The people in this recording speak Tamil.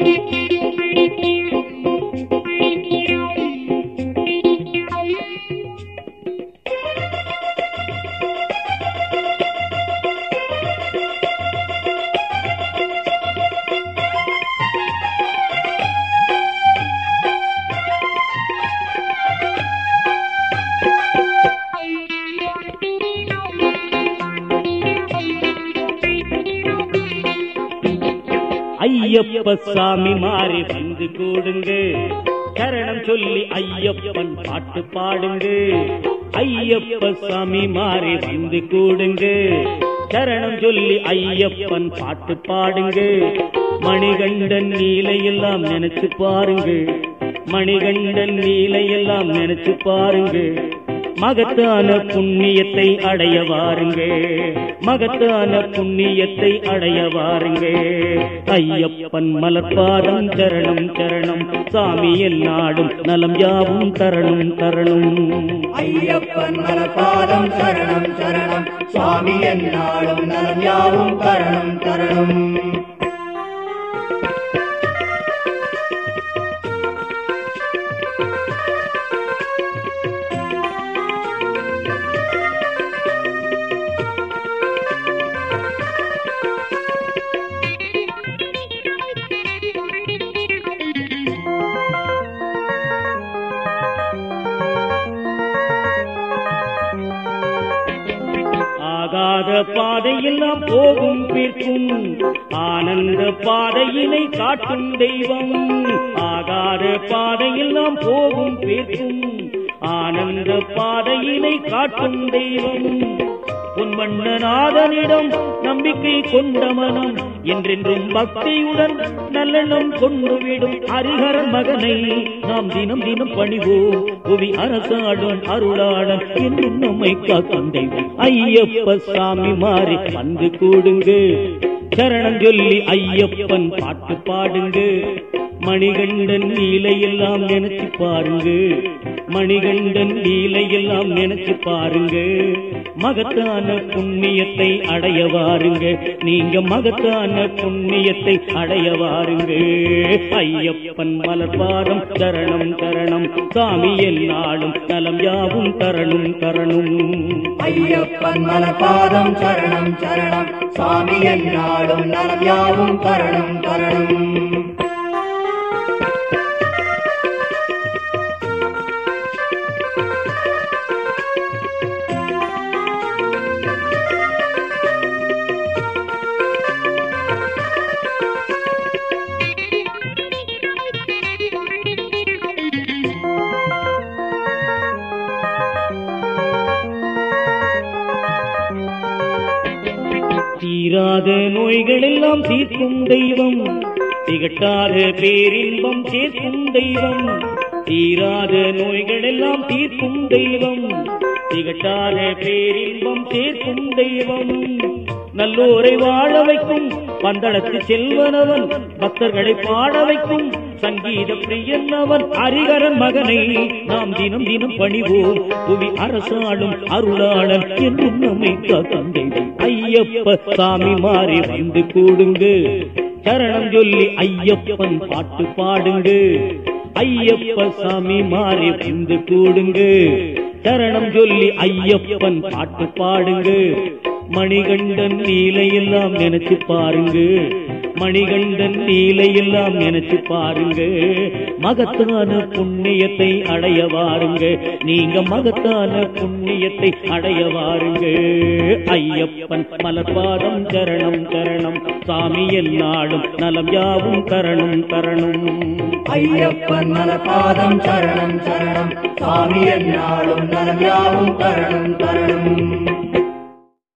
Thank you. ஐயப்ப சாமி மாறி வந்து கூடுங்க. சரணம் சொல்லி ஐயப்பன் பாட்டு பாடுங்க. ஐயப்ப சாமி மாறி வந்து கூடுங்க. சரணம் சொல்லி ஐயப்பன் பாட்டு பாடுங்க. மணிகண்டன் நீலையெல்லாம் நினைச்சு பாருங்க. மணிகண்டன் நீலையெல்லாம் நினைச்சு பாருங்க. மகத்தான புண்ணியத்தை அடைய வாருங்க. மகத்தான புண்ணியத்தை அடைய வாருங்க. ஐயப்பன் மலர்பாதம் சரணம் சரணம் சாமி நாடும் நலம் யாவும் தரணும் தரணும். ஐயப்பன் மலபாதம் சரணம் சரணம் சுவாமி நாடும் நலம் யாவும் தரணும் தரணும். ஆகாத பாதையெல்லாம் போகும் பிற்கும் ஆனந்த பாதையினை காட்டும் தெய்வம். ஆகாத பாதையெல்லாம் போகும் பிற்கும் ஆனந்த பாதையினை காட்டும் தெய்வம். பொன்வண்ணநாதனிடம் நம்பிக்கை கொண்ட மனம் என்றென்றும் பக்தியுடன் நல்லெண்ணம் கொண்டுவிடும் ஹரிஹரன் மகனை நாம் தினம் தினம் பணிவோம் புவி அரசாடும் அருளாளன் என்றும் நம்மை காத்தந்தை. ஐயப்ப சாமி மாறி வந்து கூடுங்க. சரணம் சொல்லி ஐயப்பன் பாட்டு பாடுங்க. மணிகண்டன் நிலையெல்லாம் நினைச்சு பாருங்க. மணிகண்டன் லீலையெல்லாம் நினைச்சு பாருங்க. மகத்தான புண்ணியத்தை அடைய வாருங்க. நீங்க மகத்தான புண்ணியத்தை அடைய வாருங்க. ஐயப்பன் மலர்பாரம் தரணம் தரணம் சாமி என்னாலும் நலம் யாவும் தரணும் தரணும். ஐயப்பன் மலபாதம் சரணம் சரணம். சாமி என்னாலும் நலம் யாவும் தரணும் தரணும். தீராத நோய்கள் எல்லாம் தீர்க்கும் தெய்வம். திகட்டாத பேரின்பம் சேர்க்கும் தெய்வம். தீராத நோய்கள் எல்லாம் தீர்க்கும் தெய்வம். திகட்டாத பேரின்பம் சேர்க்கும் தெய்வம். நல்லூரை வாழ வைக்கும் பந்தளத்து செல்வனவன் பக்தர்களை பாட வைக்கும் சங்கீத பிரியன் அவன் ஹரிகரன் மகனை நாம் தினம் தினம் பணிவோம். புவி அரசாளும் அருளாளன் என்றும் நம்மை தந்தை ஐயப்ப சாமி மாறி வந்து கூடுங்க. சரணம் சொல்லி ஐயப்பன் பாட்டு பாடுங்க. ஐயப்ப சாமி மாறி வந்து கூடுங்க. சரணம் சொல்லி ஐயப்பன் பாட்டு பாடுங்க. மணிகண்டன் நீலையெல்லாம் நினைச்சு பாருங்க. மணிகண்டன் நீலையெல்லாம் நினைச்சு பாருங்க. மகத்தான புண்ணியத்தை அடைய வாருங்க. நீங்க மகத்தான புண்ணியத்தை அடைய வாருங்க. ஐயப்பன் மலர்பாதம் கரணம் கரணம். சாமி எல்லாடும் நலம் யாவும் தரணும் தரணும். ஐயப்பன் மலபாதம் சரணம் சரணம் சாமி எல்லாடும் நலம் யாவும் தரணும் தரணும்.